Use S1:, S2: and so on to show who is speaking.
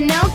S1: even know